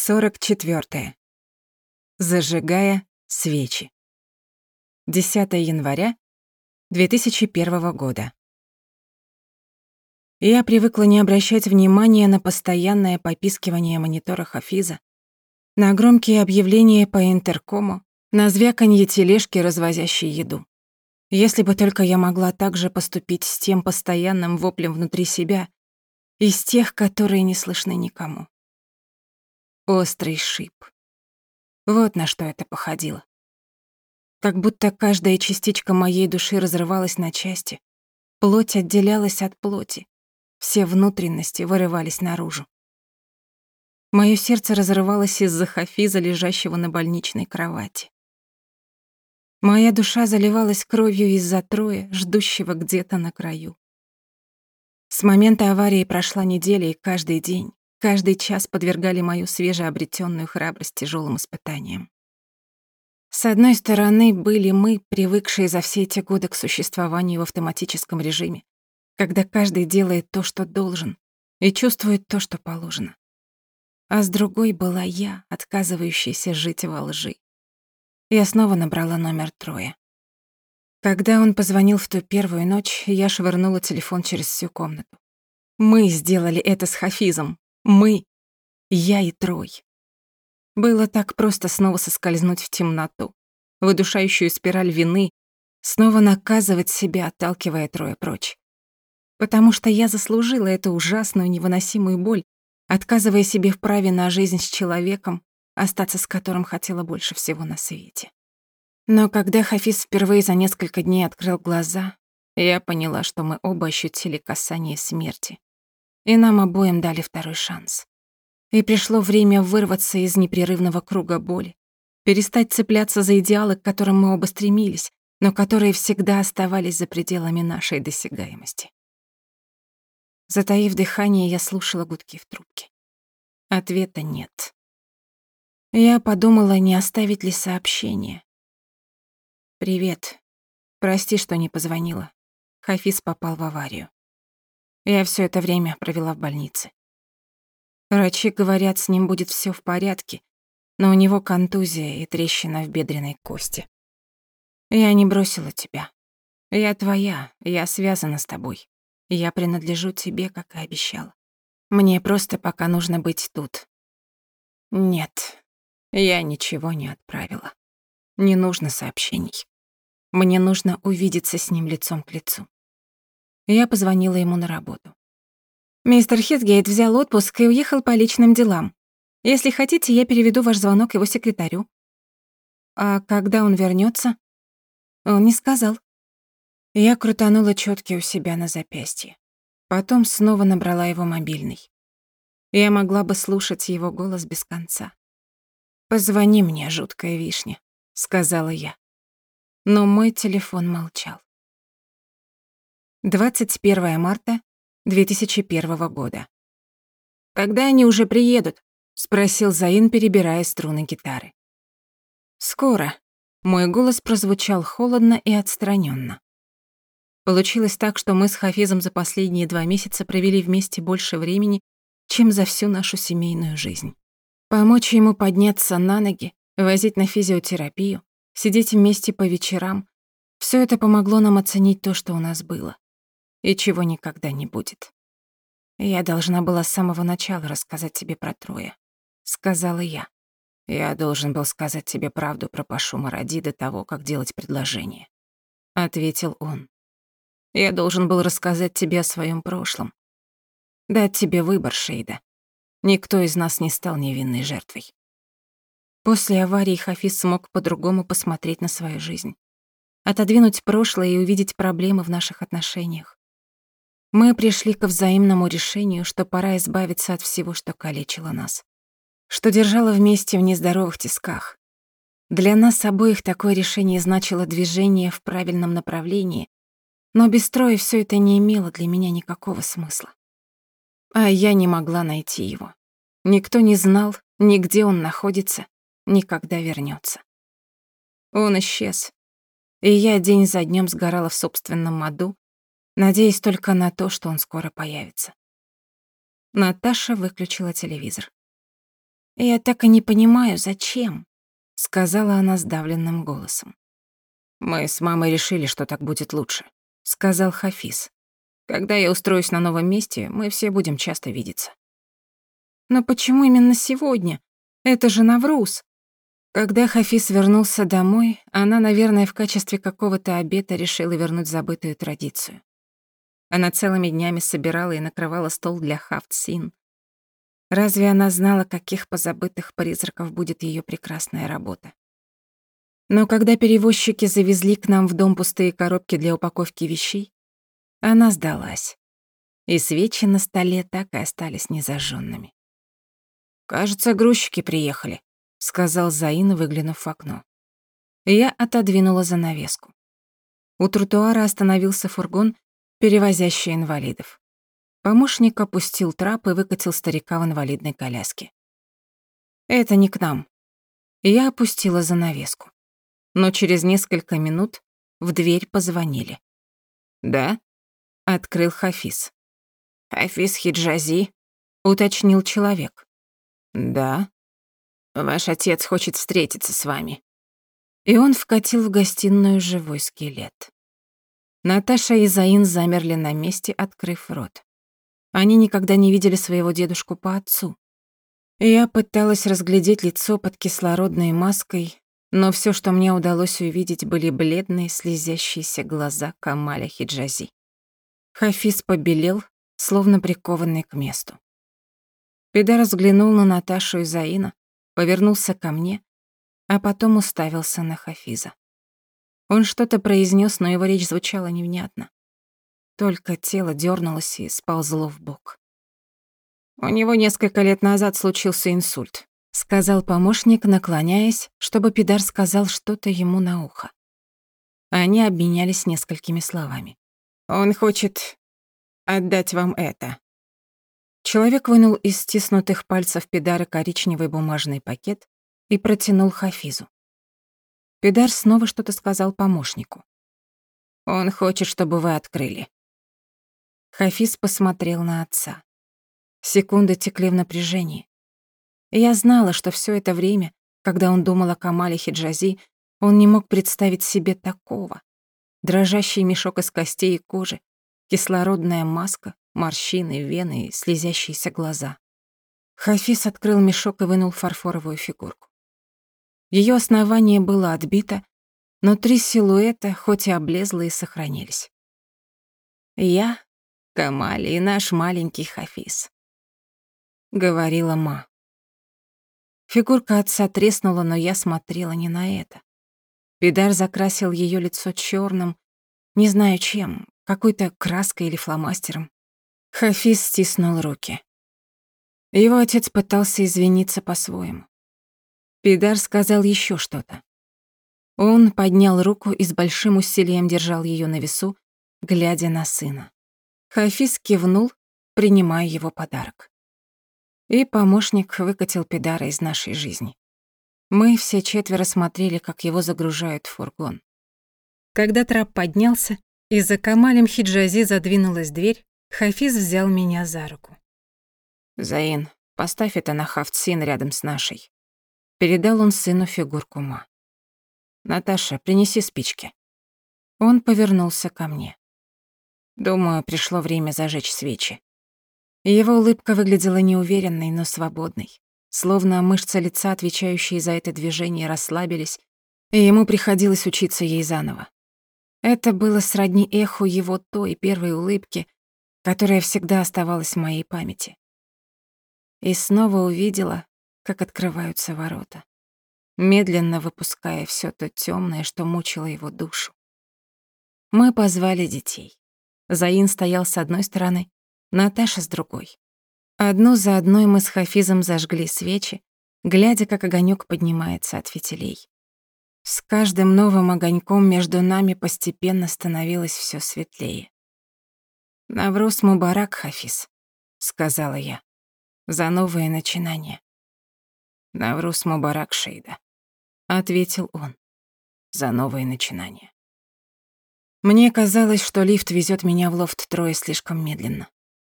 44. Зажигая свечи. 10 января 2001 года. Я привыкла не обращать внимания на постоянное попискивание монитора Хафиза, на громкие объявления по интеркому, на звяканье тележки, развозящей еду. Если бы только я могла так же поступить с тем постоянным воплем внутри себя, из тех, которые не слышны никому. Острый шип. Вот на что это походило. Как будто каждая частичка моей души разрывалась на части, плоть отделялась от плоти, все внутренности вырывались наружу. Моё сердце разрывалось из-за хафиза, лежащего на больничной кровати. Моя душа заливалась кровью из-за троя, ждущего где-то на краю. С момента аварии прошла неделя, и каждый день, Каждый час подвергали мою свежеобретенную храбрость тяжелым испытаниям. С одной стороны, были мы, привыкшие за все эти годы к существованию в автоматическом режиме, когда каждый делает то, что должен, и чувствует то, что положено. А с другой была я, отказывающаяся жить во лжи. Я снова набрала номер Троя. Когда он позвонил в ту первую ночь, я швырнула телефон через всю комнату. Мы сделали это с Хафизом, мы. Я и Трой. Было так просто снова соскользнуть в темноту, в удушающую спираль вины, снова наказывать себя, отталкивая Троя прочь. Потому что я заслужила эту ужасную невыносимую боль, отказывая себе в праве на жизнь с человеком, остаться с которым хотела больше всего на свете. Но когда Хафиз впервые за несколько дней открыл глаза, я поняла, что мы оба ощутили касание смерти и нам обоим дали второй шанс. И пришло время вырваться из непрерывного круга боли, перестать цепляться за идеалы, к которым мы оба стремились, но которые всегда оставались за пределами нашей досягаемости. Затаив дыхание, я слушала гудки в трубке. Ответа нет. Я подумала, не оставить ли сообщение. «Привет. Прости, что не позвонила. Хафиз попал в аварию. Я все это время провела в больнице. Врачи говорят, с ним будет все в порядке, но у него контузия и трещина в бедренной кости. Я не бросила тебя. Я твоя, я связана с тобой. Я принадлежу тебе, как и обещала. Мне просто пока нужно быть тут. Нет, я ничего не отправила. Не нужно сообщений. Мне нужно увидеться с ним лицом к лицу. Я позвонила ему на работу. Мистер Хитгейт взял отпуск и уехал по личным делам. Если хотите, я переведу ваш звонок его секретарю. А когда он вернется? Он не сказал. Я крутанула четки у себя на запястье. Потом снова набрала его мобильный. Я могла бы слушать его голос без конца. «Позвони мне, жуткая вишня», — сказала я. Но мой телефон молчал. 21 марта 2001 года. «Когда они уже приедут?» — спросил Заин, перебирая струны гитары. «Скоро». Мой голос прозвучал холодно и отстраненно. Получилось так, что мы с Хафизом за последние два месяца провели вместе больше времени, чем за всю нашу семейную жизнь. Помочь ему подняться на ноги, возить на физиотерапию, сидеть вместе по вечерам — все это помогло нам оценить то, что у нас было и чего никогда не будет. Я должна была с самого начала рассказать тебе про Троя. Сказала я. Я должен был сказать тебе правду про Пашу Маради до того, как делать предложение. Ответил он. Я должен был рассказать тебе о своем прошлом. Дать тебе выбор, Шейда. Никто из нас не стал невинной жертвой. После аварии Хафиз смог по-другому посмотреть на свою жизнь. Отодвинуть прошлое и увидеть проблемы в наших отношениях. Мы пришли к взаимному решению, что пора избавиться от всего, что калечило нас, что держало вместе в нездоровых тисках. Для нас обоих такое решение значило движение в правильном направлении, но без строя все это не имело для меня никакого смысла. А я не могла найти его. Никто не знал, ни где он находится, ни когда вернется. Он исчез, и я день за днем сгорала в собственном аду, надеясь только на то, что он скоро появится. Наташа выключила телевизор. «Я так и не понимаю, зачем?» — сказала она сдавленным голосом. «Мы с мамой решили, что так будет лучше», — сказал Хафиз. «Когда я устроюсь на новом месте, мы все будем часто видеться». «Но почему именно сегодня? Это же Навруз!» Когда Хафиз вернулся домой, она, наверное, в качестве какого-то обета решила вернуть забытую традицию. Она целыми днями собирала и накрывала стол для Хафтсин. Разве она знала, каких позабытых призраков будет ее прекрасная работа? Но когда перевозчики завезли к нам в дом пустые коробки для упаковки вещей, она сдалась. И свечи на столе так и остались незажженными. «Кажется, грузчики приехали», — сказал Заин, выглянув в окно. Я отодвинула занавеску. У тротуара остановился фургон, перевозящий инвалидов. Помощник опустил трап и выкатил старика в инвалидной коляске. «Это не к нам». Я опустила занавеску но через несколько минут в дверь позвонили. «Да?» — открыл Хафиз. «Хафиз Хиджази?» — уточнил человек. «Да?» «Ваш отец хочет встретиться с вами». И он вкатил в гостиную живой скелет. Наташа и Заин замерли на месте, открыв рот. Они никогда не видели своего дедушку по отцу. Я пыталась разглядеть лицо под кислородной маской, но все, что мне удалось увидеть, были бледные, слезящиеся глаза Камаля Хиджази. Хафиз побелел, словно прикованный к месту. Педар взглянул на Наташу и Заина, повернулся ко мне, а потом уставился на Хафиза. Он что-то произнес, но его речь звучала невнятно. Только тело дернулось и сползло в бок. У него несколько лет назад случился инсульт сказал помощник, наклоняясь, чтобы Пидар сказал что-то ему на ухо. Они обменялись несколькими словами. «Он хочет отдать вам это». Человек вынул из стиснутых пальцев Пидара коричневый бумажный пакет и протянул Хафизу. Пидар снова что-то сказал помощнику. «Он хочет, чтобы вы открыли». Хафиз посмотрел на отца. Секунды текли в напряжении. Я знала, что все это время, когда он думал о Камале Хиджази, он не мог представить себе такого. Дрожащий мешок из костей и кожи, кислородная маска, морщины, вены и слезящиеся глаза. Хафиз открыл мешок и вынул фарфоровую фигурку. Ее основание было отбито, но три силуэта, хоть и облезлые, сохранились. «Я, Камали и наш маленький Хафиз», — говорила Ма. Фигурка отца треснула, но я смотрела не на это. Пидар закрасил ее лицо черным, не знаю чем, какой-то краской или фломастером. Хафиз стиснул руки. Его отец пытался извиниться по-своему. Пидар сказал еще что-то. Он поднял руку и с большим усилием держал ее на весу, глядя на сына. Хафиз кивнул, принимая его подарок. И помощник выкатил Педара из нашей жизни. Мы все четверо смотрели, как его загружают в фургон. Когда трап поднялся, и за Камалем Хиджази задвинулась дверь, Хафиз взял меня за руку. «Заин, поставь это на Хафтсин рядом с нашей». Передал он сыну фигурку Ма. «Наташа, принеси спички». Он повернулся ко мне. Думаю, пришло время зажечь свечи. Его улыбка выглядела неуверенной, но свободной. Словно мышцы лица, отвечающие за это движение, расслабились, и ему приходилось учиться ей заново. Это было сродни эху его той первой улыбки, которая всегда оставалась в моей памяти. И снова увидела, как открываются ворота, медленно выпуская все то темное, что мучило его душу. Мы позвали детей. Заин стоял с одной стороны, Наташа с другой. Одну за одной мы с Хафизом зажгли свечи, глядя, как огонек поднимается от фитилей. С каждым новым огоньком между нами постепенно становилось все светлее. «Наврус Мубарак, Хафиз», — сказала я, — «за новые начинания». «Наврус Мубарак, Шейда», — ответил он, — «за новые начинания». Мне казалось, что лифт везет меня в лофт трое слишком медленно.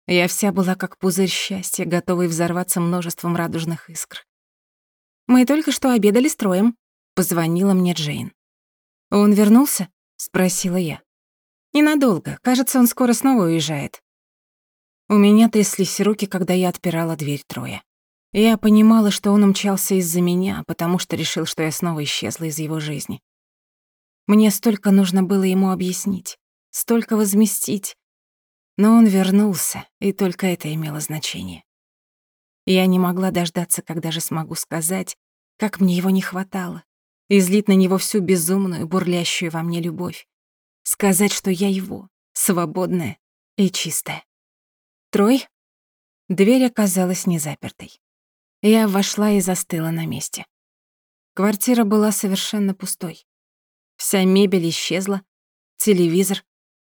Я вся была как пузырь счастья, готовый взорваться множеством радужных искр. Мы только что обедали с Троем», — позвонила мне Джейн. «Он вернулся?» — спросила я. «Ненадолго. Кажется, он скоро снова уезжает». У меня тряслись руки, когда я отпирала дверь Троя. Я понимала, что он умчался из-за меня, потому что решил, что я снова исчезла из его жизни. Мне столько нужно было ему объяснить, столько возместить. Но он вернулся, и только это имело значение. Я не могла дождаться, когда же смогу сказать, как мне его не хватало, излить на него всю безумную, бурлящую во мне любовь. Сказать, что я его, свободная и чистая. Трой? Дверь оказалась незапертой. Я вошла и застыла на месте. Квартира была совершенно пустой. Вся мебель исчезла, телевизор,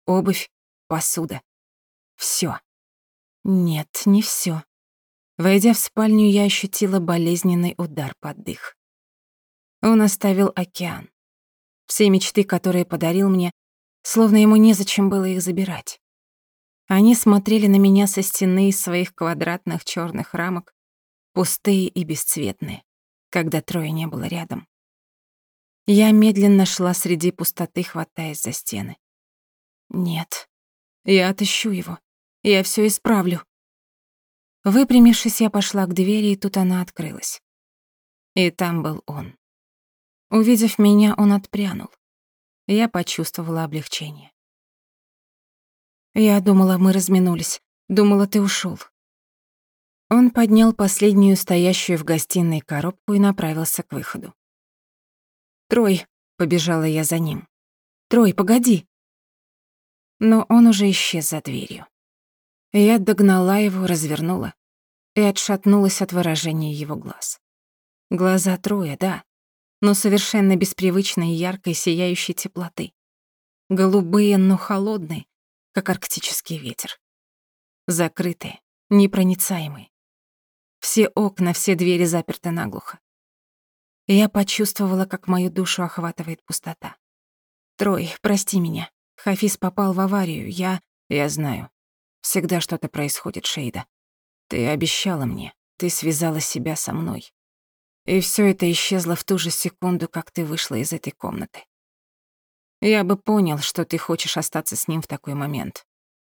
обувь, посуда. Всё. Нет, не всё. Войдя в спальню, я ощутила болезненный удар под дых. Он оставил океан. Все мечты, которые подарил мне, словно ему незачем было их забирать. Они смотрели на меня со стены из своих квадратных чёрных рамок, пустые и бесцветные, когда трое не было рядом. Я медленно шла среди пустоты, хватаясь за стены. Нет, я отыщу его. Я всё исправлю. Выпрямившись, я пошла к двери, и тут она открылась. И там был он. Увидев меня, он отпрянул. Я почувствовала облегчение. Я думала, мы разминулись. Думала, ты ушёл. Он поднял последнюю стоящую в гостиной коробку и направился к выходу. «Трой!» — побежала я за ним. «Трой, погоди!» Но он уже исчез за дверью. Я догнала его, развернула и отшатнулась от выражения его глаз. Глаза Троя, да, но совершенно беспривычной яркой сияющей теплоты. Голубые, но холодные, как арктический ветер. Закрытые, непроницаемые. Все окна, все двери заперты наглухо. Я почувствовала, как мою душу охватывает пустота. «Трой, прости меня. Хафиз попал в аварию. Я... Я знаю. Всегда что-то происходит, Шейда. Ты обещала мне. Ты связала себя со мной. И все это исчезло в ту же секунду, как ты вышла из этой комнаты. Я бы понял, что ты хочешь остаться с ним в такой момент.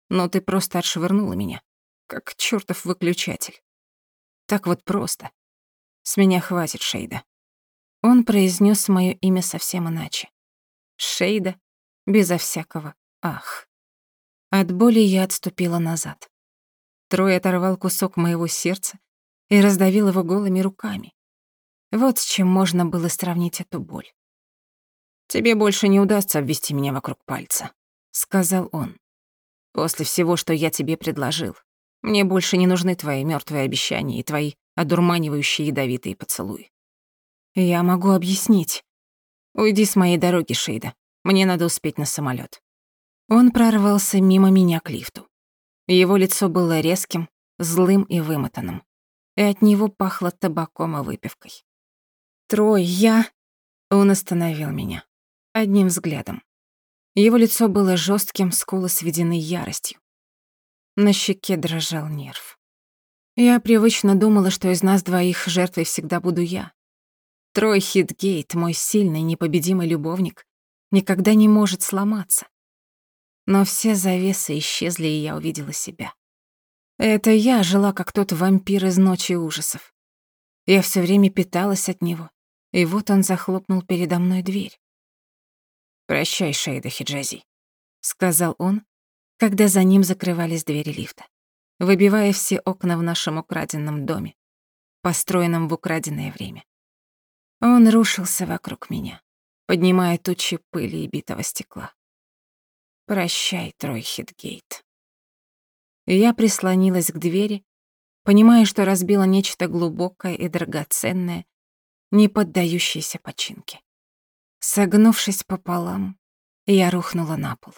Но ты просто отшвырнула меня, как чёртов выключатель. Так вот просто. С меня хватит, Шейда. Он произнес моё имя совсем иначе. Шейда, безо всякого «ах». От боли я отступила назад. Трой оторвал кусок моего сердца и раздавил его голыми руками. Вот с чем можно было сравнить эту боль. «Тебе больше не удастся обвести меня вокруг пальца», — сказал он. «После всего, что я тебе предложил, мне больше не нужны твои мёртвые обещания и твои одурманивающие ядовитые поцелуи. Я могу объяснить. Уйди с моей дороги, Шейда. Мне надо успеть на самолёт. Он прорвался мимо меня к лифту. Его лицо было резким, злым и вымотанным. И от него пахло табаком и выпивкой. «Трой, я...» Он остановил меня. Одним взглядом. Его лицо было жёстким, скулы сведены яростью. На щеке дрожал нерв. Я привычно думала, что из нас двоих жертвой всегда буду я. Трой Хитгейт, мой сильный, непобедимый любовник, никогда не может сломаться. Но все завесы исчезли, и я увидела себя. Это я жила, как тот вампир из «Ночи ужасов». Я все время питалась от него, и вот он захлопнул передо мной дверь. «Прощай, Шейда Хиджази», — сказал он, когда за ним закрывались двери лифта, выбивая все окна в нашем украденном доме, построенном в украденное время. Он рушился вокруг меня, поднимая тучи пыли и битого стекла. Прощай, Трой Хитгейт. Я прислонилась к двери, понимая, что разбила нечто глубокое и драгоценное, не поддающееся починке. Согнувшись пополам, я рухнула на пол.